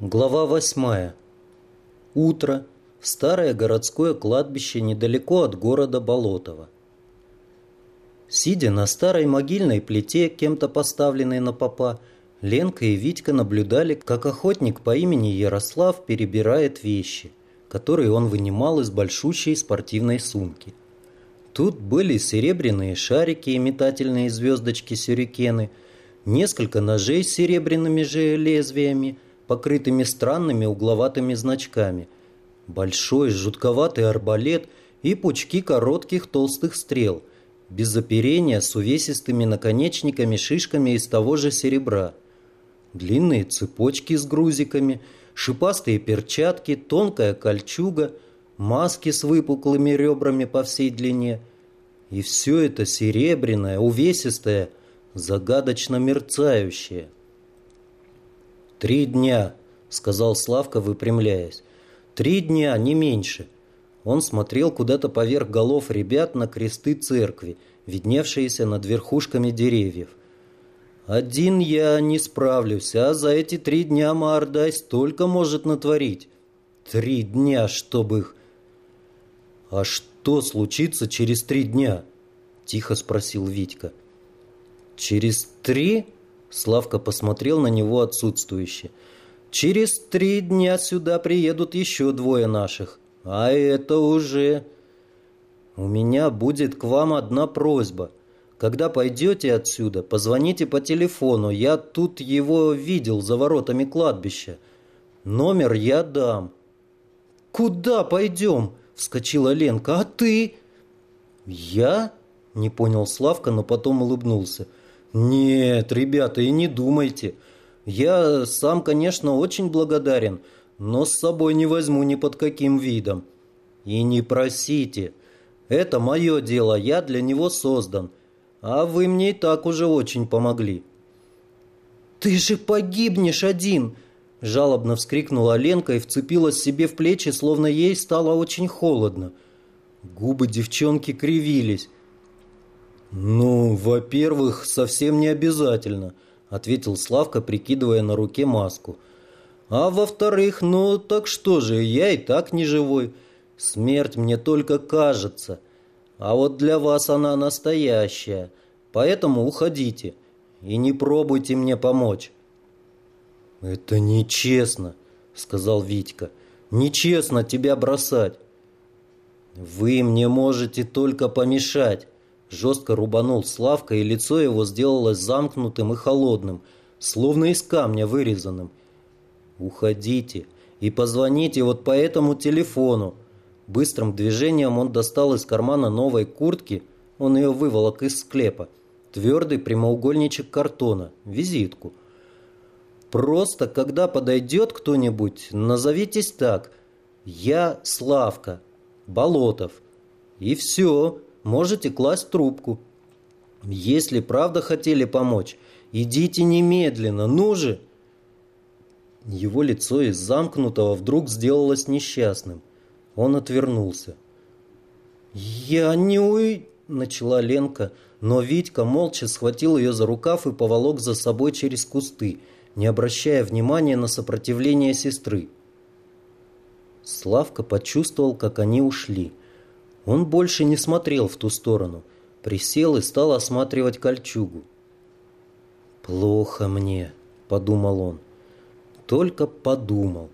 Глава восьмая. Утро. Старое городское кладбище недалеко от города Болотово. Сидя на старой могильной плите, кем-то поставленной на попа, Ленка и Витька наблюдали, как охотник по имени Ярослав перебирает вещи, которые он вынимал из большущей спортивной сумки. Тут были серебряные шарики и метательные звездочки-сюрикены, несколько ножей с серебряными же лезвиями – покрытыми странными угловатыми значками, большой жутковатый арбалет и пучки коротких толстых стрел, без оперения с увесистыми наконечниками-шишками из того же серебра, длинные цепочки с грузиками, шипастые перчатки, тонкая кольчуга, маски с выпуклыми ребрами по всей длине. И все это серебряное, увесистое, загадочно мерцающее. «Три дня», — сказал Славка, выпрямляясь. «Три дня, не меньше». Он смотрел куда-то поверх голов ребят на кресты церкви, видневшиеся над верхушками деревьев. «Один я не справлюсь, а за эти три дня Маардай столько может натворить. Три дня, чтобы их...» «А что случится через три дня?» — тихо спросил Витька. «Через три?» Славка посмотрел на него отсутствующе. «Через три дня сюда приедут еще двое наших. А это уже...» «У меня будет к вам одна просьба. Когда пойдете отсюда, позвоните по телефону. Я тут его видел за воротами кладбища. Номер я дам». «Куда пойдем?» — вскочила Ленка. «А ты?» «Я?» — не понял Славка, но потом улыбнулся. «Нет, ребята, и не думайте. Я сам, конечно, очень благодарен, но с собой не возьму ни под каким видом. И не просите. Это мое дело, я для него создан. А вы мне и так уже очень помогли». «Ты же погибнешь один!» Жалобно вскрикнула Ленка и вцепилась себе в плечи, словно ей стало очень холодно. Губы девчонки кривились. «Ну, во-первых, совсем не обязательно», — ответил Славка, прикидывая на руке маску. «А во-вторых, ну так что же, я и так не живой. Смерть мне только кажется. А вот для вас она настоящая. Поэтому уходите и не пробуйте мне помочь». «Это нечестно», — сказал Витька. «Нечестно тебя бросать». «Вы мне можете только помешать». Жестко рубанул Славка, и лицо его сделалось замкнутым и холодным, словно из камня вырезанным. «Уходите и позвоните вот по этому телефону». Быстрым движением он достал из кармана новой куртки, он ее выволок из склепа, твердый прямоугольничек картона, визитку. «Просто, когда подойдет кто-нибудь, назовитесь так. Я Славка, Болотов. И все» можете класть трубку. Если правда хотели помочь, идите немедленно, ну же!» Его лицо из замкнутого вдруг сделалось несчастным. Он отвернулся. «Я не уй...» — начала Ленка, но Витька молча схватил ее за рукав и поволок за собой через кусты, не обращая внимания на сопротивление сестры. Славка почувствовал, как они ушли — он больше не смотрел в ту сторону, присел и стал осматривать кольчугу. «Плохо мне», — подумал он. Только подумал.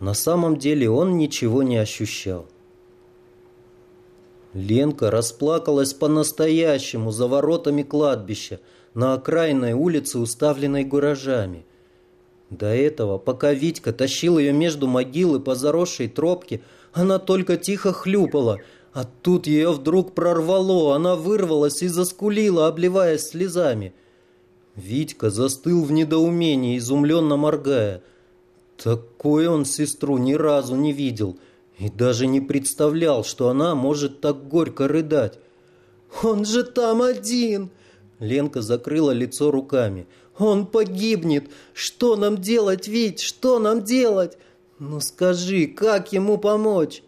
На самом деле он ничего не ощущал. Ленка расплакалась по-настоящему за воротами кладбища на окраинной улице, уставленной гаражами. До этого, пока Витька тащил ее между могил и по заросшей тропке, она только тихо хлюпала — а тут ее вдруг прорвало, она вырвалась и заскулила, обливаясь слезами. Витька застыл в недоумении, изумленно моргая. Такой он сестру ни разу не видел и даже не представлял, что она может так горько рыдать. «Он же там один!» Ленка закрыла лицо руками. «Он погибнет! Что нам делать, Вить? Что нам делать? Ну скажи, как ему помочь?»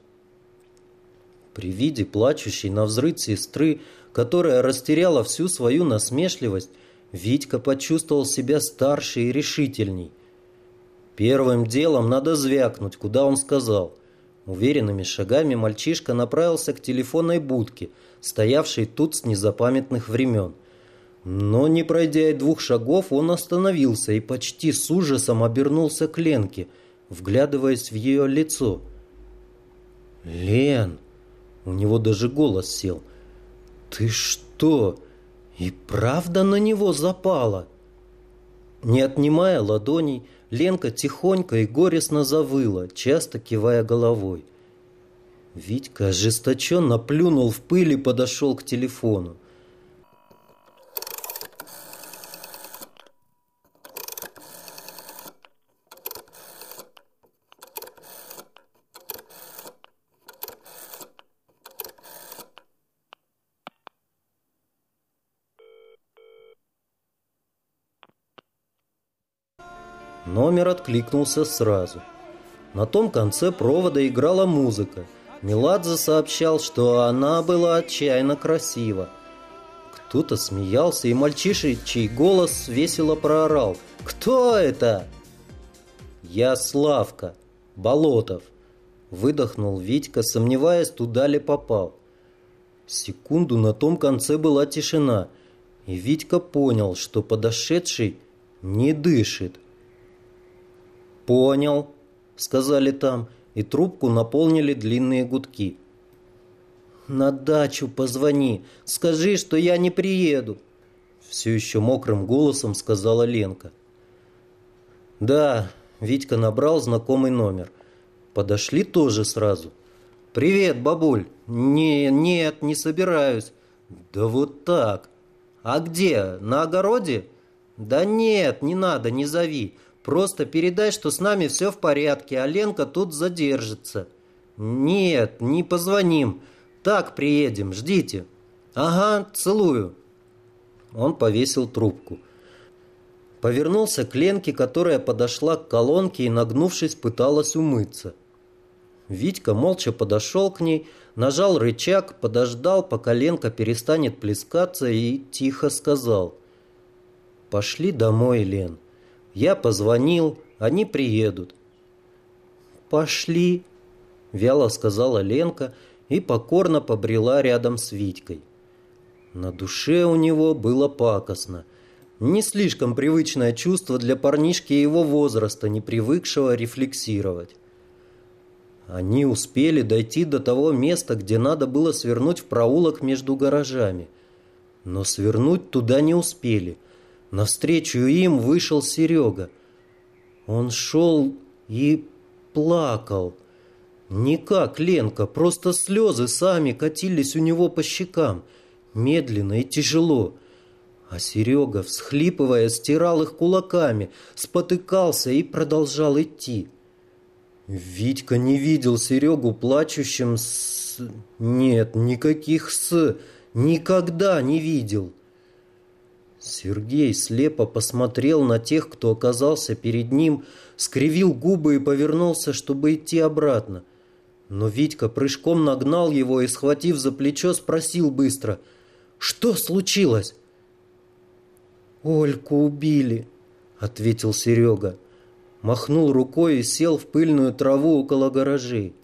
При виде плачущей на взрыв сестры, которая растеряла всю свою насмешливость, Витька почувствовал себя старше и решительней. Первым делом надо звякнуть, куда он сказал. Уверенными шагами мальчишка направился к телефонной будке, стоявшей тут с незапамятных времен. Но, не пройдя и двух шагов, он остановился и почти с ужасом обернулся к Ленке, вглядываясь в ее лицо. «Лен!» У него даже голос сел. «Ты что, и правда на него запала?» Не отнимая ладоней, Ленка тихонько и горестно завыла, часто кивая головой. Витька ожесточенно плюнул в пыль и подошел к телефону. Номер откликнулся сразу. На том конце провода играла музыка. Меладзе сообщал, что она была отчаянно красива. Кто-то смеялся, и мальчишечий голос весело проорал. «Кто это?» «Я Славка, Болотов», — выдохнул Витька, сомневаясь, туда ли попал. Секунду на том конце была тишина, и Витька понял, что подошедший не дышит. «Понял», — сказали там, и трубку наполнили длинные гудки. «На дачу позвони, скажи, что я не приеду», — все еще мокрым голосом сказала Ленка. «Да», — Витька набрал знакомый номер. Подошли тоже сразу. «Привет, бабуль!» «Не, нет, не собираюсь». «Да вот так». «А где? На огороде?» «Да нет, не надо, не зови. Просто передай, что с нами все в порядке, а Ленка тут задержится. Нет, не позвоним. Так приедем, ждите. Ага, целую. Он повесил трубку. Повернулся к Ленке, которая подошла к колонке и, нагнувшись, пыталась умыться. Витька молча подошел к ней, нажал рычаг, подождал, пока Ленка перестанет плескаться и тихо сказал. «Пошли домой, Лен». Я позвонил, они приедут. «Пошли», — вяло сказала Ленка и покорно побрела рядом с Витькой. На душе у него было пакостно. Не слишком привычное чувство для парнишки его возраста, не привыкшего рефлексировать. Они успели дойти до того места, где надо было свернуть в проулок между гаражами. Но свернуть туда не успели — Навстречу им вышел Серега. Он шел и плакал. Не как Ленка, просто слезы сами катились у него по щекам, медленно и тяжело. А Серега, всхлипывая, стирал их кулаками, спотыкался и продолжал идти. Витька не видел Серегу плачущим с... Нет, никаких «с» никогда не видел. Сергей слепо посмотрел на тех, кто оказался перед ним, скривил губы и повернулся, чтобы идти обратно. Но Витька прыжком нагнал его и, схватив за плечо, спросил быстро, «Что случилось?» «Ольку убили», — ответил Серега. Махнул рукой и сел в пыльную траву около гаражей.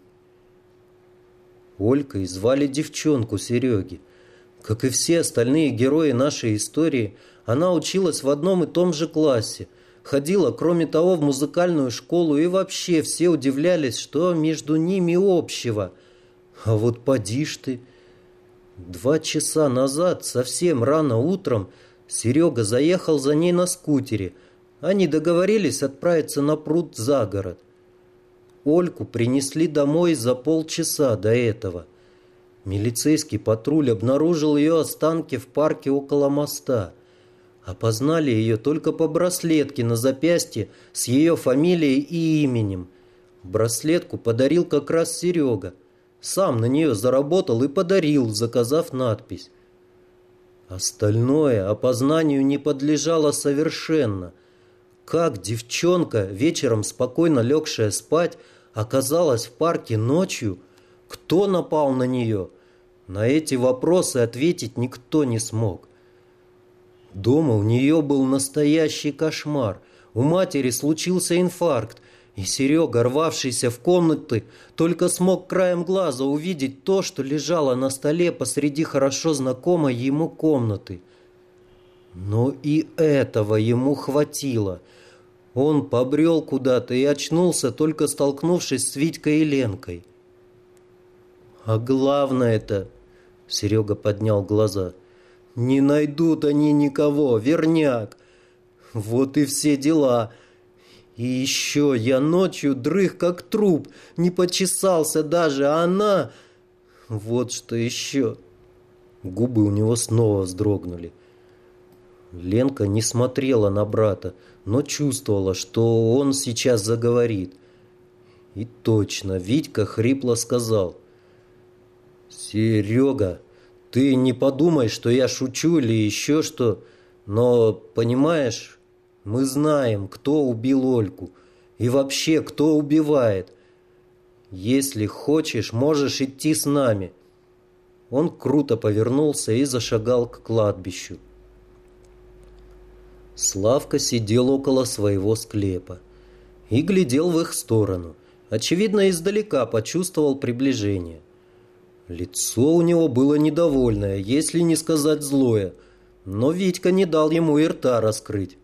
Олька звали девчонку Сереги. Как и все остальные герои нашей истории, она училась в одном и том же классе, ходила, кроме того, в музыкальную школу, и вообще все удивлялись, что между ними общего. А вот поди ж ты. Два часа назад, совсем рано утром, Серега заехал за ней на скутере. Они договорились отправиться на пруд за город. Ольку принесли домой за полчаса до этого – Милицейский патруль обнаружил ее останки в парке около моста. Опознали ее только по браслетке на запястье с ее фамилией и именем. Браслетку подарил как раз Серега. Сам на нее заработал и подарил, заказав надпись. Остальное опознанию не подлежало совершенно. Как девчонка, вечером спокойно легшая спать, оказалась в парке ночью – кто напал на нее? На эти вопросы ответить никто не смог. Дома у нее был настоящий кошмар. У матери случился инфаркт, И Серега, рвавшийся в комнаты, только смог краем глаза увидеть то, что лежало на столе посреди хорошо знакомой ему комнаты. Но и этого ему хватило. Он побрел куда-то и очнулся, только столкнувшись с Витькой и Ленкой. А главное-то, Серега поднял глаза, не найдут они никого, верняк. Вот и все дела. И еще я ночью дрых как труп, не почесался даже, а она... Вот что еще. Губы у него снова вздрогнули. Ленка не смотрела на брата, но чувствовала, что он сейчас заговорит. И точно, Витька хрипло сказал. «Серега, ты не подумай, что я шучу или еще что, но, понимаешь, мы знаем, кто убил Ольку и вообще, кто убивает. Если хочешь, можешь идти с нами». Он круто повернулся и зашагал к кладбищу. Славка сидел около своего склепа и глядел в их сторону. Очевидно, издалека почувствовал приближение. Лицо у него было недовольное, если не сказать злое, но Витька не дал ему и рта раскрыть.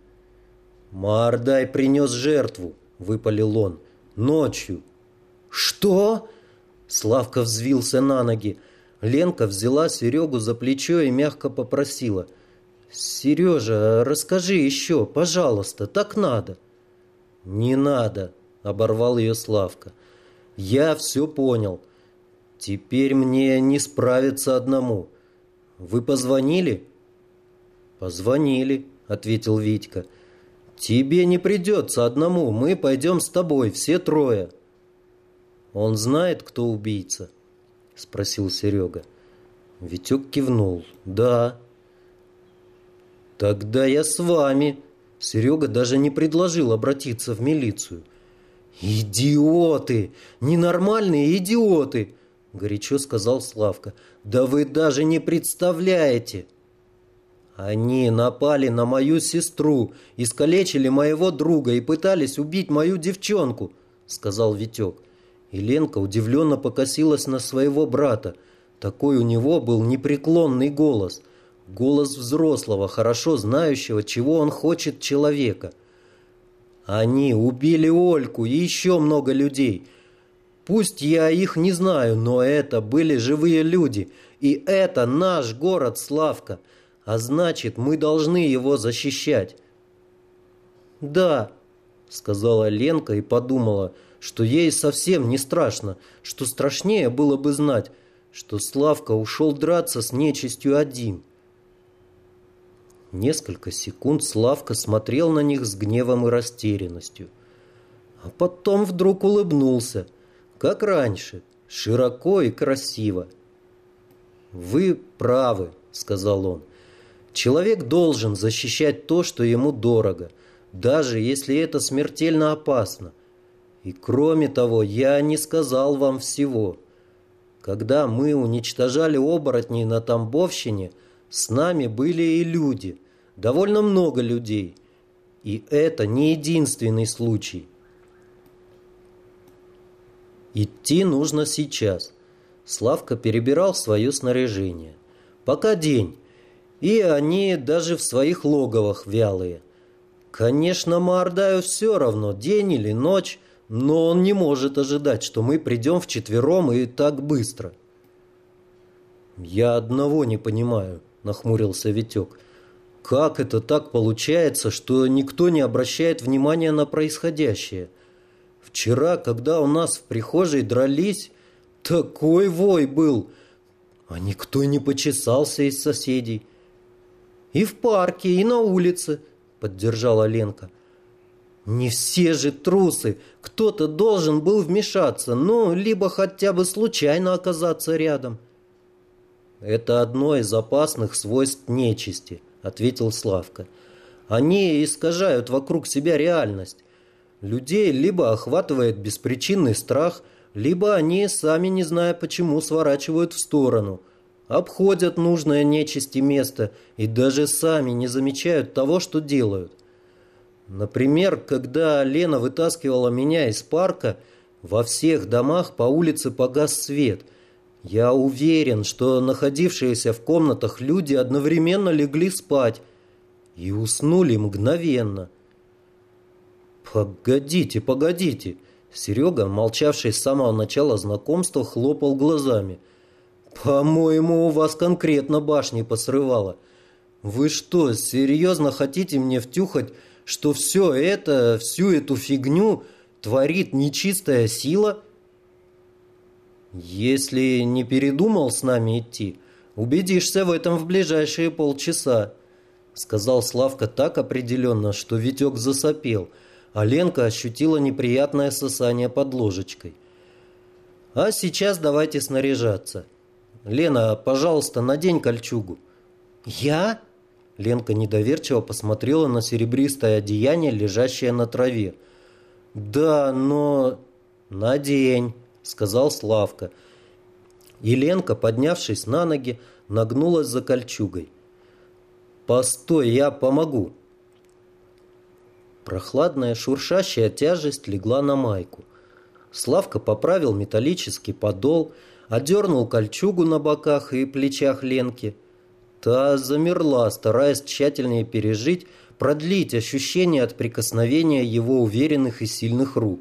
«Мардай принес жертву», — выпалил он, — «ночью». «Что?» Славка взвился на ноги. Ленка взяла Серегу за плечо и мягко попросила. «Сережа, расскажи еще, пожалуйста, так надо». «Не надо», — оборвал ее Славка. «Я все понял. Теперь мне не справиться одному. Вы позвонили? Позвонили, ответил Витька. Тебе не придется одному, мы пойдем с тобой, все трое. Он знает, кто убийца? Спросил Серега. Витек кивнул. Да. Тогда я с вами. Серега даже не предложил обратиться в милицию. «Идиоты! Ненормальные идиоты!» — горячо сказал Славка. «Да вы даже не представляете!» «Они напали на мою сестру, искалечили моего друга и пытались убить мою девчонку», — сказал Витек. И Ленка удивленно покосилась на своего брата. Такой у него был непреклонный голос. Голос взрослого, хорошо знающего, чего он хочет человека. «Они убили Ольку и еще много людей». Пусть я их не знаю, но это были живые люди, и это наш город Славка, а значит, мы должны его защищать. Да, сказала Ленка и подумала, что ей совсем не страшно, что страшнее было бы знать, что Славка ушел драться с нечистью один. Несколько секунд Славка смотрел на них с гневом и растерянностью, а потом вдруг улыбнулся – как раньше, широко и красиво. «Вы правы», — сказал он. «Человек должен защищать то, что ему дорого, даже если это смертельно опасно. И кроме того, я не сказал вам всего. Когда мы уничтожали оборотней на Тамбовщине, с нами были и люди, довольно много людей. И это не единственный случай. Идти нужно сейчас. Славка перебирал свое снаряжение. Пока день, и они даже в своих логовах вялые. Конечно, Мардаю все равно, день или ночь, но он не может ожидать, что мы придем вчетвером и так быстро. «Я одного не понимаю», — нахмурился Витек. «Как это так получается, что никто не обращает внимания на происходящее?» Вчера, когда у нас в прихожей дрались, такой вой был, а никто не почесался из соседей. И в парке, и на улице, поддержала Ленка. Не все же трусы, кто-то должен был вмешаться, ну, либо хотя бы случайно оказаться рядом. Это одно из опасных свойств нечисти, ответил Славка. Они искажают вокруг себя реальность. Людей либо охватывает беспричинный страх, либо они, сами не зная почему, сворачивают в сторону, обходят нужное нечисти место и даже сами не замечают того, что делают. Например, когда Лена вытаскивала меня из парка, во всех домах по улице погас свет. Я уверен, что находившиеся в комнатах люди одновременно легли спать и уснули мгновенно. «Погодите, погодите!» Серега, молчавший с самого начала знакомства, хлопал глазами. «По-моему, у вас конкретно башни посрывало. Вы что, серьезно хотите мне втюхать, что все это, всю эту фигню творит нечистая сила? Если не передумал с нами идти, убедишься в этом в ближайшие полчаса, сказал Славка так определенно, что Витек засопел, а Ленка ощутила неприятное сосание под ложечкой. А сейчас давайте снаряжаться. Лена, пожалуйста, надень кольчугу. Я? Ленка недоверчиво посмотрела на серебристое одеяние, лежащее на траве. «Да, но...» «Надень», — сказал Славка. И Ленка, поднявшись на ноги, нагнулась за кольчугой. «Постой, я помогу». Прохладная шуршащая тяжесть легла на майку. Славка поправил металлический подол, одернул кольчугу на боках и плечах Ленки — Та замерла, стараясь тщательнее пережить, продлить ощущение от прикосновения его уверенных и сильных рук.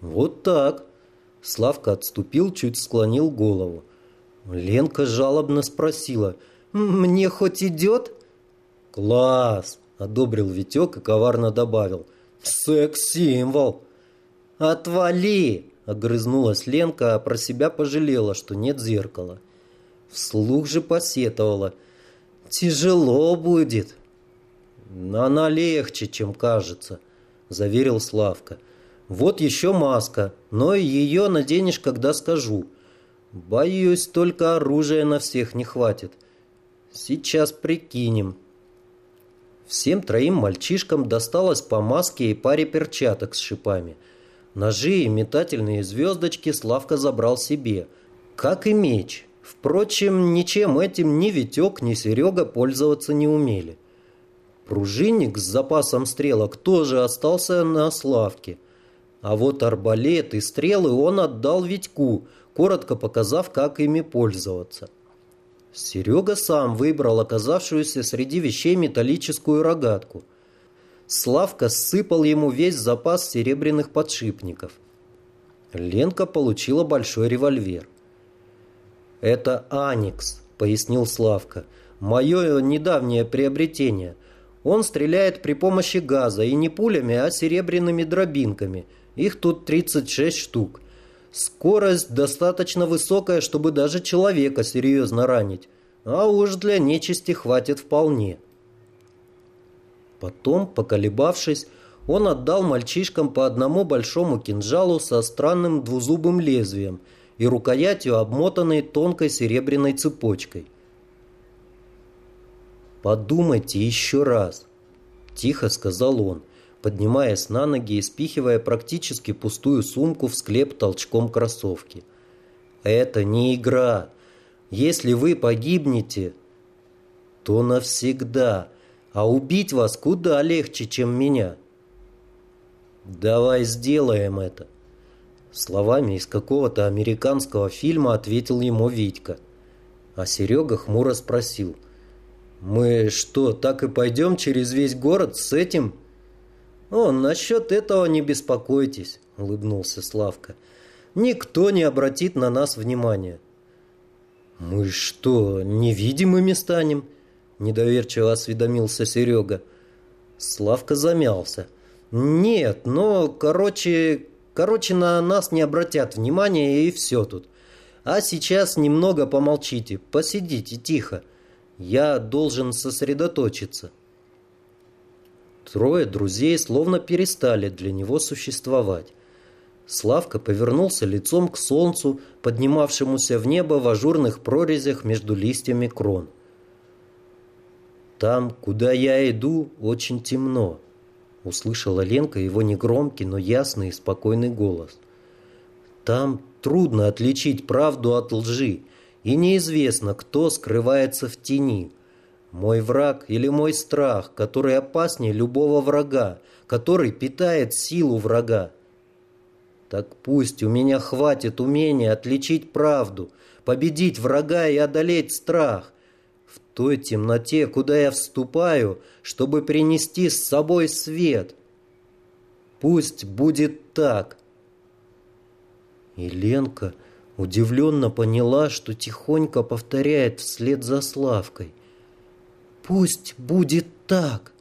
«Вот так!» Славка отступил, чуть склонил голову. Ленка жалобно спросила. «Мне хоть идет?» «Класс!» — одобрил Витек и коварно добавил. «Секс-символ!» «Отвали!» — огрызнулась Ленка, а про себя пожалела, что нет зеркала. Вслух же посетовала. «Тяжело будет». «Она легче, чем кажется», — заверил Славка. «Вот еще маска, но ее наденешь, когда скажу. Боюсь, только оружия на всех не хватит. Сейчас прикинем». Всем троим мальчишкам досталось по маске и паре перчаток с шипами. Ножи и метательные звездочки Славка забрал себе, как и меч — Впрочем, ничем этим ни Витек, ни Серега пользоваться не умели. Пружинник с запасом стрелок тоже остался на Славке. А вот арбалет и стрелы он отдал Витьку, коротко показав, как ими пользоваться. Серега сам выбрал оказавшуюся среди вещей металлическую рогатку. Славка сыпал ему весь запас серебряных подшипников. Ленка получила большой револьвер. «Это Аникс», — пояснил Славка. «Мое недавнее приобретение. Он стреляет при помощи газа и не пулями, а серебряными дробинками. Их тут 36 штук. Скорость достаточно высокая, чтобы даже человека серьезно ранить. А уж для нечисти хватит вполне». Потом, поколебавшись, он отдал мальчишкам по одному большому кинжалу со странным двузубым лезвием — и рукоятью, обмотанной тонкой серебряной цепочкой. «Подумайте еще раз», – тихо сказал он, поднимаясь на ноги и спихивая практически пустую сумку в склеп толчком кроссовки. «Это не игра. Если вы погибнете, то навсегда, а убить вас куда легче, чем меня». «Давай сделаем это», Словами из какого-то американского фильма ответил ему Витька. А Серега хмуро спросил. «Мы что, так и пойдем через весь город с этим?» «О, насчет этого не беспокойтесь», — улыбнулся Славка. «Никто не обратит на нас внимания». «Мы что, невидимыми станем?» — недоверчиво осведомился Серега. Славка замялся. «Нет, но, короче, Короче, на нас не обратят внимания и все тут. А сейчас немного помолчите, посидите тихо. Я должен сосредоточиться. Трое друзей словно перестали для него существовать. Славка повернулся лицом к солнцу, поднимавшемуся в небо в ажурных прорезях между листьями крон. «Там, куда я иду, очень темно. Услышала Ленка его негромкий, но ясный и спокойный голос. Там трудно отличить правду от лжи, и неизвестно, кто скрывается в тени. Мой враг или мой страх, который опаснее любого врага, который питает силу врага. Так пусть у меня хватит умения отличить правду, победить врага и одолеть страх. В той темноте, куда я вступаю, чтобы принести с собой свет. Пусть будет так. И удивленно поняла, что тихонько повторяет вслед за Славкой. «Пусть будет так!»